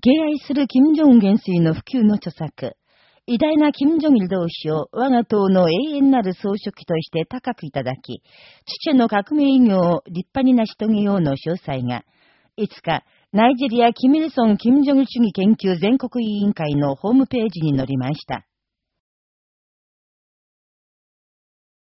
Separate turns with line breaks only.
敬愛する金正恩元帥の普及の著作、偉大な金正日同士を我が党の永遠なる総書記として高くいただき、父の革命偉業を立派に成し遂げようの詳細が、いつか、ナイジェリア・キミルソン・キム・ジ主義研究全国委員会のホームページに載りました。